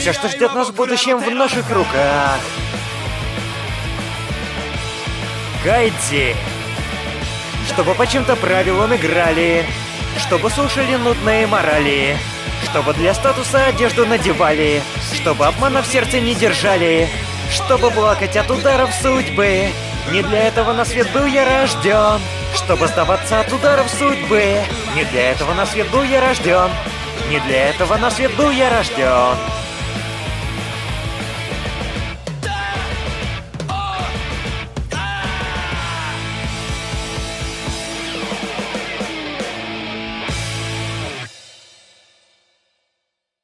Все, что ждет нас в будущем, в наших руках. Кайдзи. Чтобы по чем-то правилам играли. Чтобы слушали нудные морали. Чтобы для статуса одежду надевали. Чтобы обмана в сердце не держали. Чтобы плакать от ударов судьбы. Не для этого на свет был я рожден. Чтобы сдаваться от ударов судьбы. Не для этого на свет был я рожден. Не для этого на свет был я рожден.